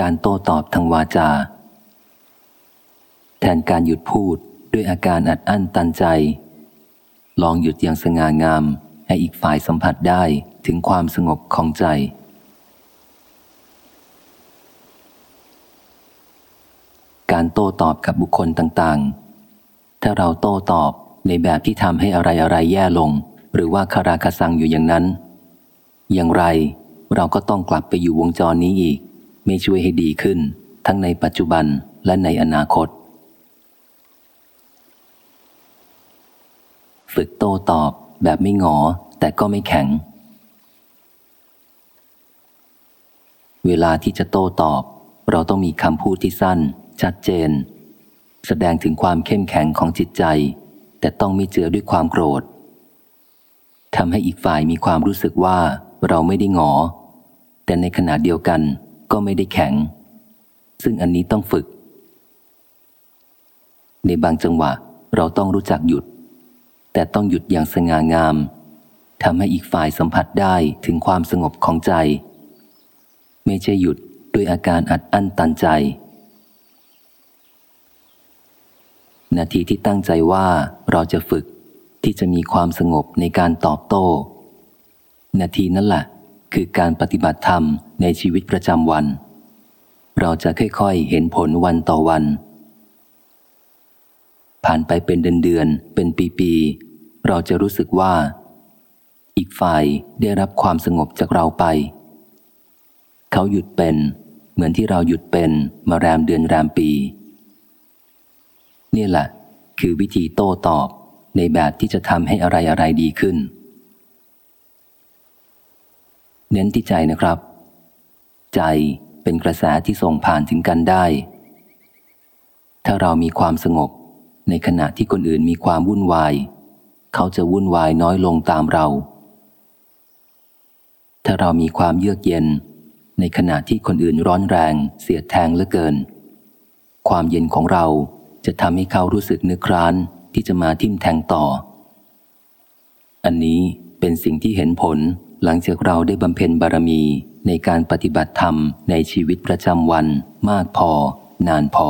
การโต้ตอบทางวาจา แทนการหยุดพูดด้วยอาการอัดอั้นตันใจ ลองหยุดอย่างสง่างามให้อีกฝ่ายสัมผัสได้ถึงความสงบของใจ การโต้ตอบกับบุคคลต่างๆ ถ้าเราโต้ตอบในแบบที่ทำให้อะไรอะไรแย่ลง หรือว่าคาราคาซังอยู่อย่างนั้น อย่างไรเราก็ต้องกลับไปอยู่วงจรนี้อีก ไม่ช่วยให้ดีขึ้น ทั้งในปัจจุบันและในอนาคต ฝึกโต้ตอบแบบไม่หงอแต่ก็ไม่แข็ง เวลาที่จะโต้ตอบ เราต้องมีคำพูดที่สั้น ชัดเจน แสดงถึงความเข้มแข็งของจิตใจ แต่ต้องไม่เจือด้วยความโกรธทำให้อีกฝ่ายมีความรู้สึกว่าเราไม่ได้หงอ แต่ในขณะเดียวกัน ก็ไม่ได้แข็ง ซึ่งอันนี้ต้องฝึก ในบางจังหวะเราต้องรู้จักหยุด แต่ต้องหยุดอย่างสง่างามทำให้อีกฝ่ายสัมผัสได้ถึงความสงบของใจ ไม่ใช่หยุดด้วยอาการอัดอั้นตันใจ นาทีที่ตั้งใจว่าเราจะฝึกที่จะมีความสงบในการตอบโต้ นาทีนั่นแหละ คือการปฏิบัติธรรมในชีวิตประจำวัน เราจะค่อยๆเห็นผลวันต่อวัน ผ่านไปเป็นเดือนๆเป็นปีๆเราจะรู้สึกว่า อีกฝ่ายได้รับความสงบจากเราไป เขาหยุดเป็น เหมือนที่เราหยุดเป็นมาแรมเดือนแรมปี นี่แหละ คือวิธีโต้ตอบในแบบที่จะทำให้อะไรอะไรดีขึ้น เน้นที่ใจนะครับ ใจเป็นกระแสที่ส่งผ่านถึงกันได้ ถ้าเรามีความสงบ ในขณะที่คนอื่นมีความวุ่นวาย เขาจะวุ่นวายน้อยลงตามเรา ถ้าเรามีความเยือกเย็น ในขณะที่คนอื่นร้อนแรง เสียดแทงเหลือเกิน ความเย็นของเราจะทำให้เขารู้สึกนึกคร้านที่จะมาทิ่มแทงต่อ อันนี้ เป็นสิ่งที่เห็นผลหลังจากเราได้บำเพ็ญบารมีในการปฏิบัติธรรมในชีวิตประจำวันมากพอ นานพอ